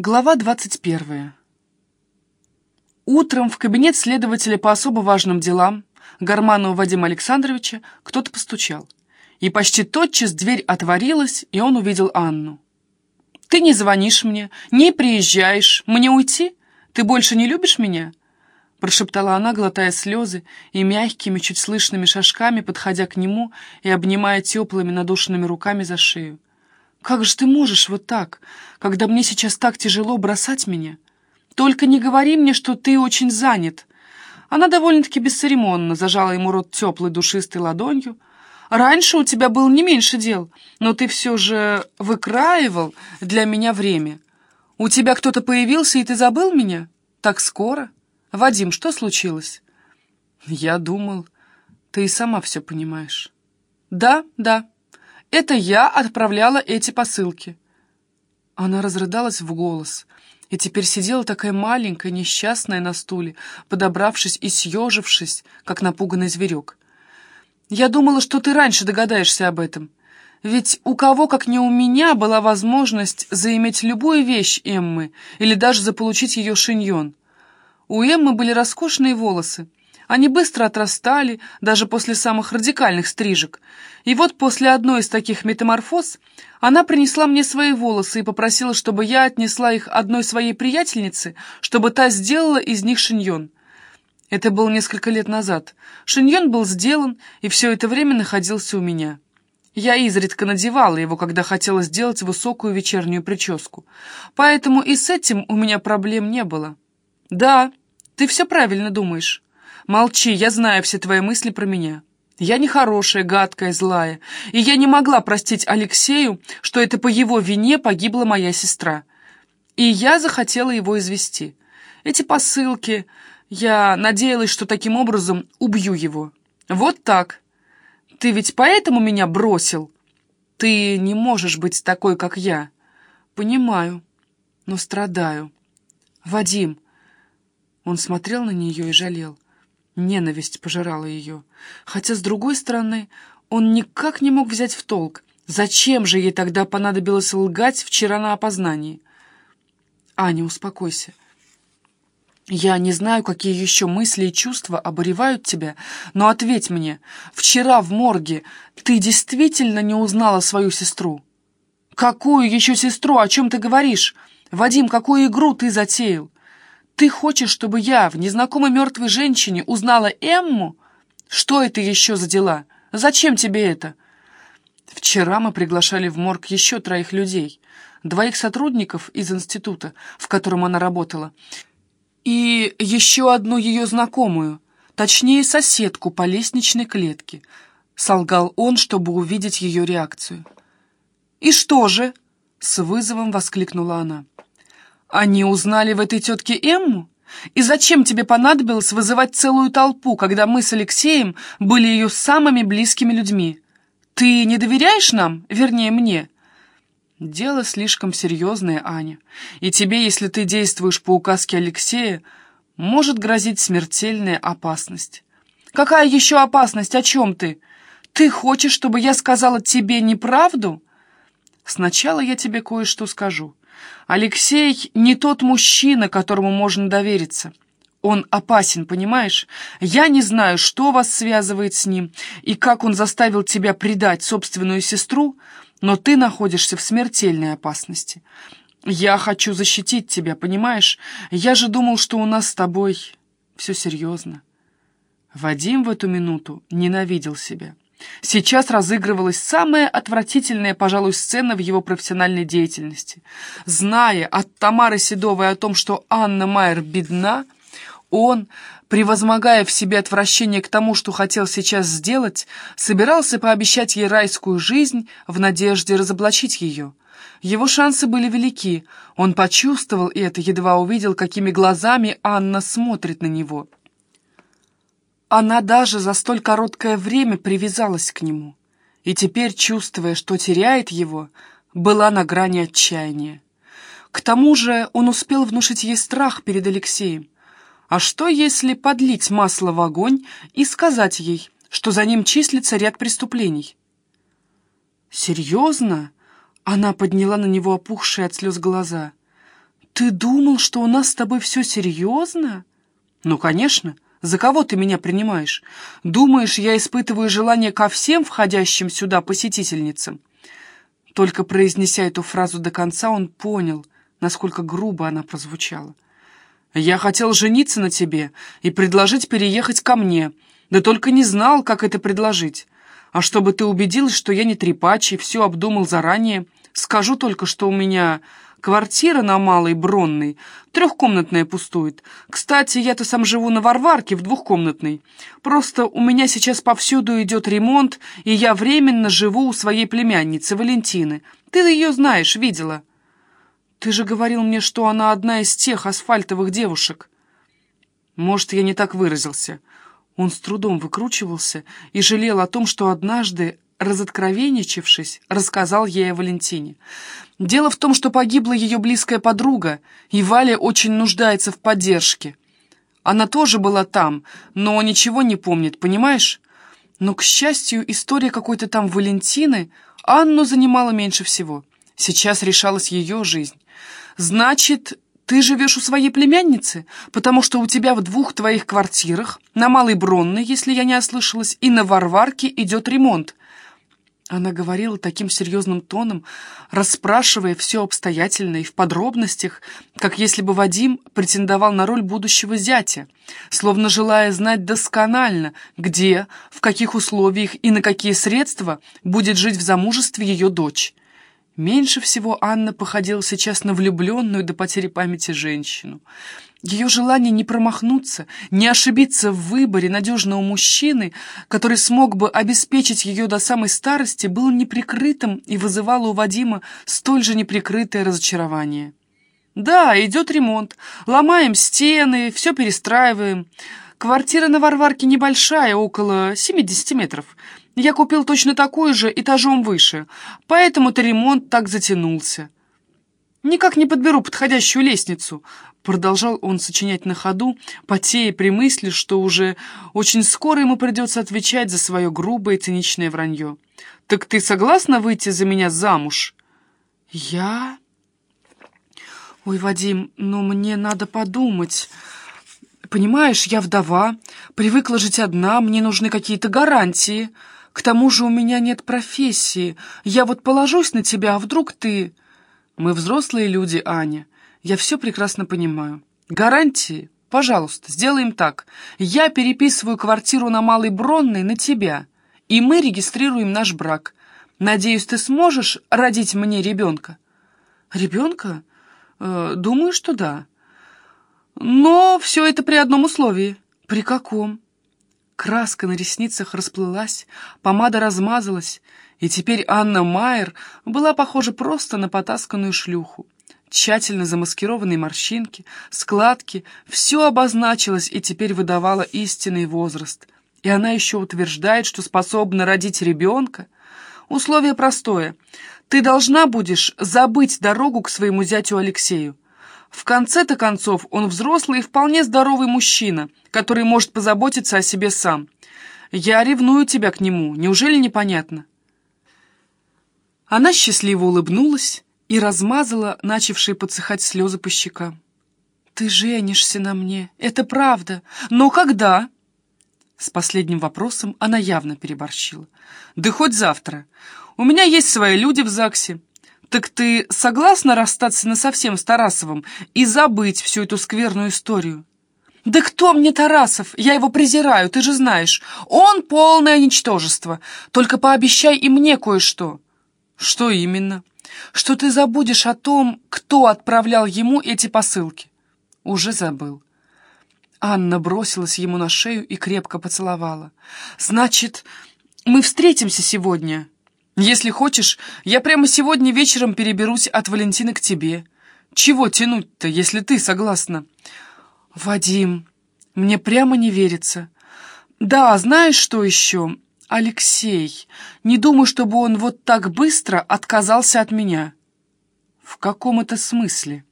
Глава 21. Утром в кабинет следователя по особо важным делам Гарманова Вадима Александровича кто-то постучал. И почти тотчас дверь отворилась, и он увидел Анну. «Ты не звонишь мне, не приезжаешь. Мне уйти? Ты больше не любишь меня?» Прошептала она, глотая слезы, и мягкими, чуть слышными шажками, подходя к нему и обнимая теплыми надушенными руками за шею. Как же ты можешь вот так, когда мне сейчас так тяжело бросать меня? Только не говори мне, что ты очень занят. Она довольно-таки бесцеремонно зажала ему рот теплой душистой ладонью. Раньше у тебя было не меньше дел, но ты все же выкраивал для меня время. У тебя кто-то появился, и ты забыл меня? Так скоро? Вадим, что случилось? Я думал, ты и сама все понимаешь. Да, да. Это я отправляла эти посылки». Она разрыдалась в голос и теперь сидела такая маленькая, несчастная на стуле, подобравшись и съежившись, как напуганный зверек. «Я думала, что ты раньше догадаешься об этом. Ведь у кого, как не у меня, была возможность заиметь любую вещь Эммы или даже заполучить ее шиньон. У Эммы были роскошные волосы, они быстро отрастали, даже после самых радикальных стрижек. И вот после одной из таких метаморфоз она принесла мне свои волосы и попросила, чтобы я отнесла их одной своей приятельнице, чтобы та сделала из них шиньон. Это было несколько лет назад. Шиньон был сделан, и все это время находился у меня. Я изредка надевала его, когда хотела сделать высокую вечернюю прическу. Поэтому и с этим у меня проблем не было. Да, ты все правильно думаешь. Молчи, я знаю все твои мысли про меня. Я нехорошая, гадкая, злая, и я не могла простить Алексею, что это по его вине погибла моя сестра. И я захотела его извести. Эти посылки... Я надеялась, что таким образом убью его. Вот так. Ты ведь поэтому меня бросил? Ты не можешь быть такой, как я. Понимаю, но страдаю. Вадим... Он смотрел на нее и жалел. Ненависть пожирала ее. Хотя, с другой стороны, он никак не мог взять в толк, зачем же ей тогда понадобилось лгать вчера на опознании. «Аня, успокойся. Я не знаю, какие еще мысли и чувства обуревают тебя, но ответь мне, вчера в морге ты действительно не узнала свою сестру?» «Какую еще сестру? О чем ты говоришь? Вадим, какую игру ты затеял? Ты хочешь, чтобы я в незнакомой мертвой женщине узнала Эмму? Что это еще за дела? Зачем тебе это? Вчера мы приглашали в морг еще троих людей. Двоих сотрудников из института, в котором она работала, и еще одну ее знакомую, точнее соседку по лестничной клетке. Солгал он, чтобы увидеть ее реакцию. «И что же?» — с вызовом воскликнула она. Они узнали в этой тетке Эмму? И зачем тебе понадобилось вызывать целую толпу, когда мы с Алексеем были ее самыми близкими людьми? Ты не доверяешь нам, вернее мне?» «Дело слишком серьезное, Аня, и тебе, если ты действуешь по указке Алексея, может грозить смертельная опасность». «Какая еще опасность? О чем ты? Ты хочешь, чтобы я сказала тебе неправду?» «Сначала я тебе кое-что скажу. Алексей не тот мужчина, которому можно довериться. Он опасен, понимаешь? Я не знаю, что вас связывает с ним и как он заставил тебя предать собственную сестру, но ты находишься в смертельной опасности. Я хочу защитить тебя, понимаешь? Я же думал, что у нас с тобой все серьезно. Вадим в эту минуту ненавидел себя. Сейчас разыгрывалась самая отвратительная, пожалуй, сцена в его профессиональной деятельности. Зная от Тамары Седовой о том, что Анна Майер бедна, он, превозмогая в себе отвращение к тому, что хотел сейчас сделать, собирался пообещать ей райскую жизнь в надежде разоблачить ее. Его шансы были велики. Он почувствовал это, едва увидел, какими глазами Анна смотрит на него. Она даже за столь короткое время привязалась к нему, и теперь, чувствуя, что теряет его, была на грани отчаяния. К тому же он успел внушить ей страх перед Алексеем. А что, если подлить масло в огонь и сказать ей, что за ним числится ряд преступлений? «Серьезно?» — она подняла на него опухшие от слез глаза. ты думал, что у нас с тобой все серьезно?» «Ну, конечно. За кого ты меня принимаешь? Думаешь, я испытываю желание ко всем входящим сюда посетительницам?» Только произнеся эту фразу до конца, он понял, насколько грубо она прозвучала. «Я хотел жениться на тебе и предложить переехать ко мне, да только не знал, как это предложить. А чтобы ты убедилась, что я не трепач и все обдумал заранее, скажу только, что у меня квартира на Малой Бронной, трехкомнатная пустует. Кстати, я-то сам живу на Варварке в двухкомнатной. Просто у меня сейчас повсюду идет ремонт, и я временно живу у своей племянницы Валентины. Ты ее знаешь, видела. Ты же говорил мне, что она одна из тех асфальтовых девушек. Может, я не так выразился. Он с трудом выкручивался и жалел о том, что однажды, разоткровенничавшись, рассказал ей о Валентине. Дело в том, что погибла ее близкая подруга, и Валя очень нуждается в поддержке. Она тоже была там, но ничего не помнит, понимаешь? Но, к счастью, история какой-то там Валентины Анну занимала меньше всего. Сейчас решалась ее жизнь. Значит, ты живешь у своей племянницы, потому что у тебя в двух твоих квартирах, на Малой Бронной, если я не ослышалась, и на Варварке идет ремонт. Она говорила таким серьезным тоном, расспрашивая все обстоятельно и в подробностях, как если бы Вадим претендовал на роль будущего зятя, словно желая знать досконально, где, в каких условиях и на какие средства будет жить в замужестве ее дочь. Меньше всего Анна походила сейчас на влюбленную до потери памяти женщину. Ее желание не промахнуться, не ошибиться в выборе надежного мужчины, который смог бы обеспечить ее до самой старости, было неприкрытым и вызывало у Вадима столь же неприкрытое разочарование. «Да, идет ремонт. Ломаем стены, все перестраиваем. Квартира на Варварке небольшая, около 70 метров. Я купил точно такую же этажом выше, поэтому-то ремонт так затянулся. Никак не подберу подходящую лестницу, продолжал он сочинять на ходу, потея при мысли, что уже очень скоро ему придется отвечать за свое грубое и циничное вранье. «Так ты согласна выйти за меня замуж?» «Я...» «Ой, Вадим, но мне надо подумать...» «Понимаешь, я вдова, привыкла жить одна, мне нужны какие-то гарантии. К тому же у меня нет профессии. Я вот положусь на тебя, а вдруг ты...» «Мы взрослые люди, Аня. Я все прекрасно понимаю. Гарантии? Пожалуйста, сделаем так. Я переписываю квартиру на Малой Бронной на тебя, и мы регистрируем наш брак. Надеюсь, ты сможешь родить мне ребенка?» «Ребенка? Э, думаю, что да. Но все это при одном условии». «При каком?» Краска на ресницах расплылась, помада размазалась, и теперь Анна Майер была похожа просто на потасканную шлюху. Тщательно замаскированные морщинки, складки, все обозначилось и теперь выдавало истинный возраст. И она еще утверждает, что способна родить ребенка. Условие простое. Ты должна будешь забыть дорогу к своему зятю Алексею. В конце-то концов, он взрослый и вполне здоровый мужчина, который может позаботиться о себе сам. Я ревную тебя к нему, неужели непонятно?» Она счастливо улыбнулась и размазала начавшие подсыхать слезы по щекам. «Ты женишься на мне, это правда, но когда?» С последним вопросом она явно переборщила. «Да хоть завтра. У меня есть свои люди в ЗАГСе. «Так ты согласна расстаться насовсем с Тарасовым и забыть всю эту скверную историю?» «Да кто мне Тарасов? Я его презираю, ты же знаешь. Он полное ничтожество. Только пообещай и мне кое-что». «Что именно?» «Что ты забудешь о том, кто отправлял ему эти посылки». «Уже забыл». Анна бросилась ему на шею и крепко поцеловала. «Значит, мы встретимся сегодня?» Если хочешь, я прямо сегодня вечером переберусь от Валентины к тебе. Чего тянуть-то, если ты согласна? Вадим, мне прямо не верится. Да, знаешь, что еще? Алексей. Не думаю, чтобы он вот так быстро отказался от меня. В каком это смысле?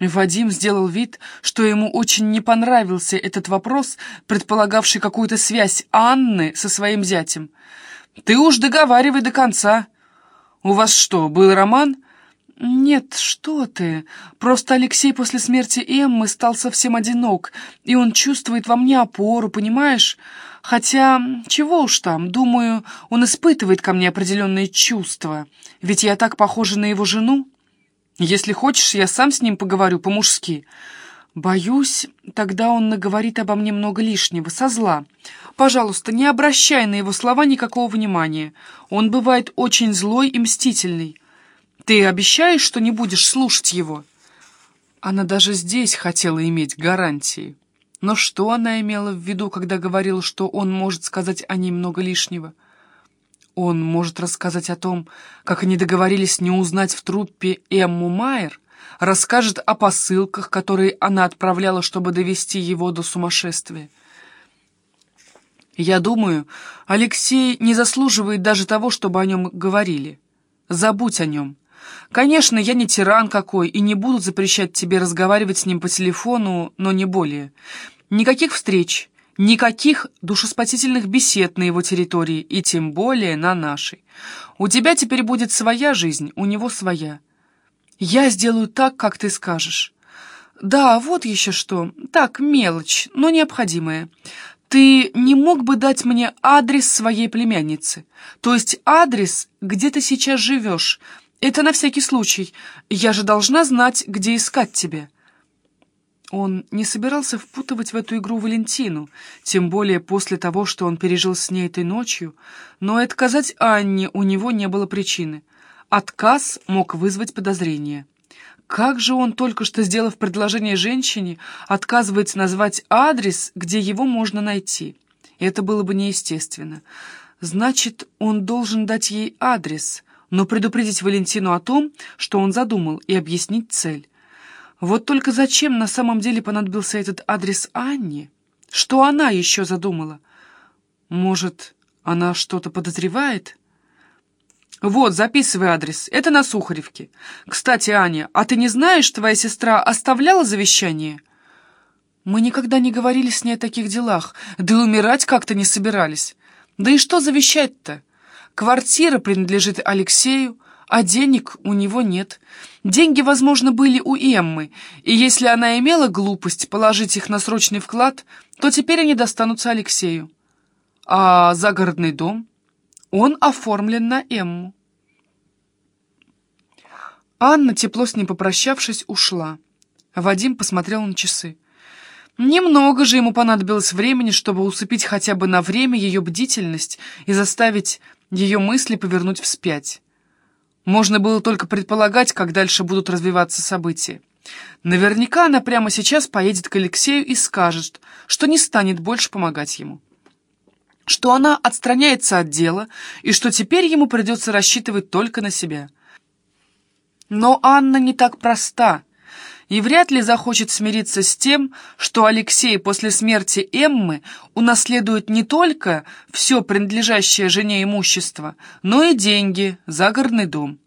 Вадим сделал вид, что ему очень не понравился этот вопрос, предполагавший какую-то связь Анны со своим зятем. Ты уж договаривай до конца. У вас что, был роман? «Нет, что ты. Просто Алексей после смерти Эммы стал совсем одинок, и он чувствует во мне опору, понимаешь? Хотя, чего уж там, думаю, он испытывает ко мне определенные чувства, ведь я так похожа на его жену. Если хочешь, я сам с ним поговорю по-мужски. Боюсь, тогда он наговорит обо мне много лишнего, со зла. Пожалуйста, не обращай на его слова никакого внимания. Он бывает очень злой и мстительный». Ты обещаешь, что не будешь слушать его?» Она даже здесь хотела иметь гарантии. Но что она имела в виду, когда говорила, что он может сказать о ней много лишнего? Он может рассказать о том, как они договорились не узнать в труппе Эмму Майер, расскажет о посылках, которые она отправляла, чтобы довести его до сумасшествия. Я думаю, Алексей не заслуживает даже того, чтобы о нем говорили. Забудь о нем. Конечно, я не тиран какой и не буду запрещать тебе разговаривать с ним по телефону, но не более. Никаких встреч, никаких душеспасительных бесед на его территории и тем более на нашей. У тебя теперь будет своя жизнь, у него своя. Я сделаю так, как ты скажешь. Да, вот еще что. Так, мелочь, но необходимая. Ты не мог бы дать мне адрес своей племянницы? То есть адрес, где ты сейчас живешь, «Это на всякий случай. Я же должна знать, где искать тебя». Он не собирался впутывать в эту игру Валентину, тем более после того, что он пережил с ней этой ночью, но отказать Анне у него не было причины. Отказ мог вызвать подозрение. Как же он, только что сделав предложение женщине, отказывается назвать адрес, где его можно найти? Это было бы неестественно. Значит, он должен дать ей адрес — но предупредить Валентину о том, что он задумал, и объяснить цель. Вот только зачем на самом деле понадобился этот адрес Анне? Что она еще задумала? Может, она что-то подозревает? Вот, записывай адрес. Это на Сухаревке. Кстати, Аня, а ты не знаешь, твоя сестра оставляла завещание? Мы никогда не говорили с ней о таких делах, да и умирать как-то не собирались. Да и что завещать-то? Квартира принадлежит Алексею, а денег у него нет. Деньги, возможно, были у Эммы, и если она имела глупость положить их на срочный вклад, то теперь они достанутся Алексею. А загородный дом? Он оформлен на Эмму. Анна, тепло с ним попрощавшись, ушла. Вадим посмотрел на часы. Немного же ему понадобилось времени, чтобы усыпить хотя бы на время ее бдительность и заставить ее мысли повернуть вспять. Можно было только предполагать, как дальше будут развиваться события. Наверняка она прямо сейчас поедет к Алексею и скажет, что не станет больше помогать ему. Что она отстраняется от дела и что теперь ему придется рассчитывать только на себя. Но Анна не так проста и вряд ли захочет смириться с тем, что Алексей после смерти Эммы унаследует не только все принадлежащее жене имущество, но и деньги, загородный дом.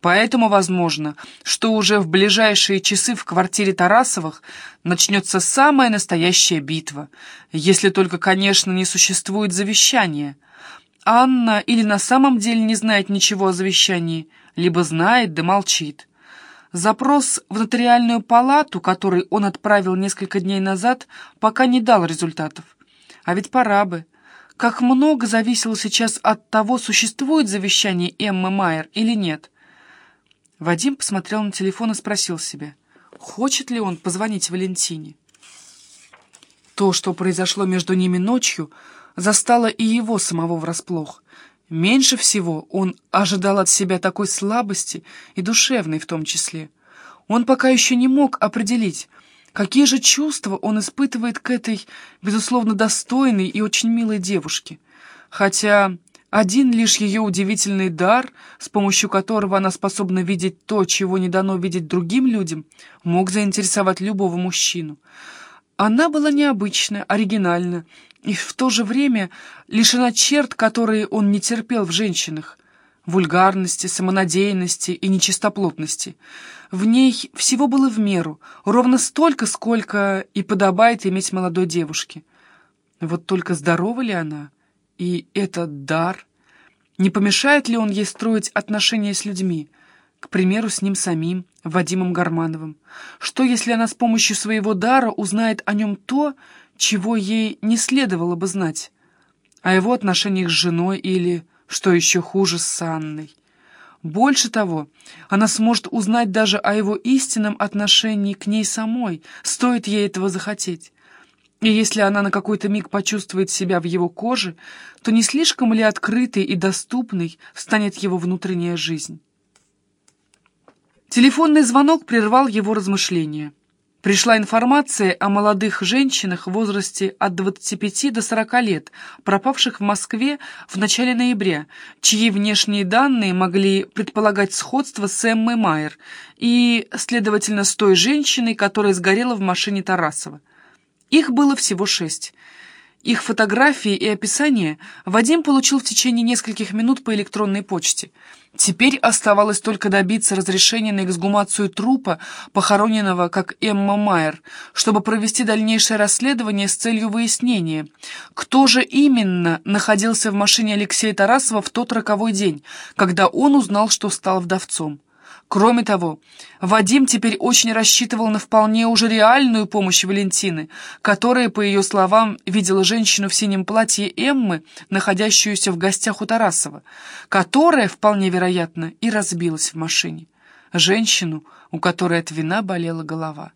Поэтому возможно, что уже в ближайшие часы в квартире Тарасовых начнется самая настоящая битва, если только, конечно, не существует завещания. Анна или на самом деле не знает ничего о завещании, либо знает да молчит. Запрос в нотариальную палату, который он отправил несколько дней назад, пока не дал результатов. А ведь пора бы. Как много зависело сейчас от того, существует завещание Эммы Майер или нет. Вадим посмотрел на телефон и спросил себя, хочет ли он позвонить Валентине. То, что произошло между ними ночью, застало и его самого врасплох — Меньше всего он ожидал от себя такой слабости, и душевной в том числе. Он пока еще не мог определить, какие же чувства он испытывает к этой, безусловно, достойной и очень милой девушке. Хотя один лишь ее удивительный дар, с помощью которого она способна видеть то, чего не дано видеть другим людям, мог заинтересовать любого мужчину. Она была необычна, оригинальна, и в то же время лишена черт, которые он не терпел в женщинах, вульгарности, самонадеянности и нечистоплотности. В ней всего было в меру, ровно столько, сколько и подобает иметь молодой девушке. Вот только здорова ли она? И этот дар? Не помешает ли он ей строить отношения с людьми? к примеру, с ним самим, Вадимом Гармановым? Что, если она с помощью своего дара узнает о нем то, чего ей не следовало бы знать? О его отношениях с женой или, что еще хуже, с Анной? Больше того, она сможет узнать даже о его истинном отношении к ней самой, стоит ей этого захотеть. И если она на какой-то миг почувствует себя в его коже, то не слишком ли открытой и доступной станет его внутренняя жизнь? Телефонный звонок прервал его размышления. Пришла информация о молодых женщинах в возрасте от 25 до 40 лет, пропавших в Москве в начале ноября, чьи внешние данные могли предполагать сходство с Эммой Майер и, следовательно, с той женщиной, которая сгорела в машине Тарасова. Их было всего шесть. Их фотографии и описание Вадим получил в течение нескольких минут по электронной почте. Теперь оставалось только добиться разрешения на эксгумацию трупа, похороненного как Эмма Майер, чтобы провести дальнейшее расследование с целью выяснения, кто же именно находился в машине Алексея Тарасова в тот роковой день, когда он узнал, что стал вдовцом. Кроме того, Вадим теперь очень рассчитывал на вполне уже реальную помощь Валентины, которая, по ее словам, видела женщину в синем платье Эммы, находящуюся в гостях у Тарасова, которая, вполне вероятно, и разбилась в машине. Женщину, у которой от вина болела голова.